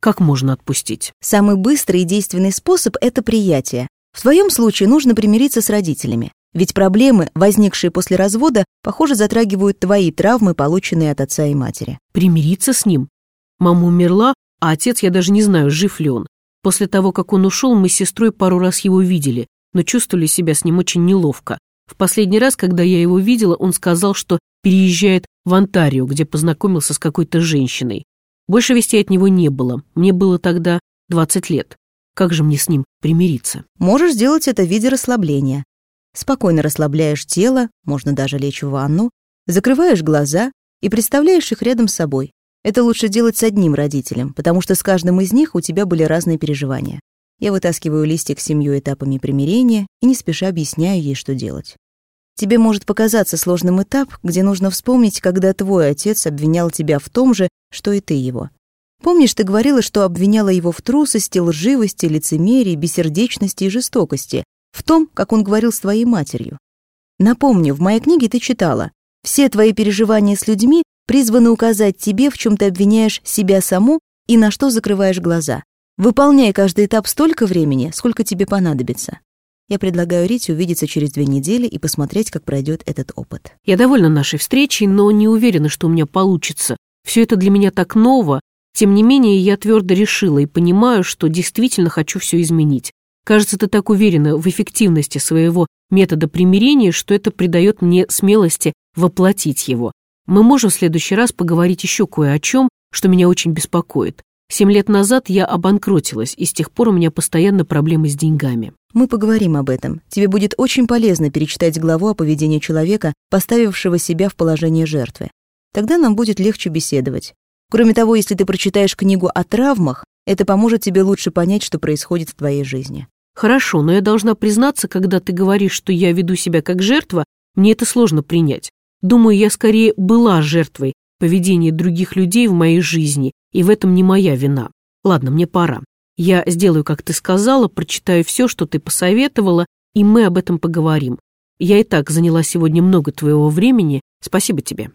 Как можно отпустить? Самый быстрый и действенный способ — это приятие. В твоем случае нужно примириться с родителями. Ведь проблемы, возникшие после развода, похоже, затрагивают твои травмы, полученные от отца и матери. Примириться с ним? Мама умерла, а отец я даже не знаю, жив ли он. После того, как он ушел, мы с сестрой пару раз его видели, но чувствовали себя с ним очень неловко. В последний раз, когда я его видела, он сказал, что переезжает в Онтарио, где познакомился с какой-то женщиной. Больше вестей от него не было. Мне было тогда 20 лет. Как же мне с ним примириться? Можешь сделать это в виде расслабления. Спокойно расслабляешь тело, можно даже лечь в ванну, закрываешь глаза и представляешь их рядом с собой. Это лучше делать с одним родителем, потому что с каждым из них у тебя были разные переживания. Я вытаскиваю листик с семью этапами примирения и не спеша объясняю ей, что делать. Тебе может показаться сложным этап, где нужно вспомнить, когда твой отец обвинял тебя в том же, что и ты его. Помнишь, ты говорила, что обвиняла его в трусости, лживости, лицемерии, бессердечности и жестокости, в том, как он говорил с твоей матерью. Напомню, в моей книге ты читала, все твои переживания с людьми призваны указать тебе, в чем ты обвиняешь себя саму и на что закрываешь глаза. Выполняй каждый этап столько времени, сколько тебе понадобится. Я предлагаю Рите увидеться через две недели и посмотреть, как пройдет этот опыт. Я довольна нашей встречей, но не уверена, что у меня получится. Все это для меня так ново. Тем не менее, я твердо решила и понимаю, что действительно хочу все изменить. Кажется, ты так уверена в эффективности своего метода примирения, что это придает мне смелости воплотить его. Мы можем в следующий раз поговорить еще кое о чем, что меня очень беспокоит. Семь лет назад я обанкротилась, и с тех пор у меня постоянно проблемы с деньгами. Мы поговорим об этом. Тебе будет очень полезно перечитать главу о поведении человека, поставившего себя в положение жертвы. Тогда нам будет легче беседовать. Кроме того, если ты прочитаешь книгу о травмах, это поможет тебе лучше понять, что происходит в твоей жизни. Хорошо, но я должна признаться, когда ты говоришь, что я веду себя как жертва, мне это сложно принять. Думаю, я скорее была жертвой поведения других людей в моей жизни, и в этом не моя вина. Ладно, мне пора. Я сделаю, как ты сказала, прочитаю все, что ты посоветовала, и мы об этом поговорим. Я и так заняла сегодня много твоего времени. Спасибо тебе.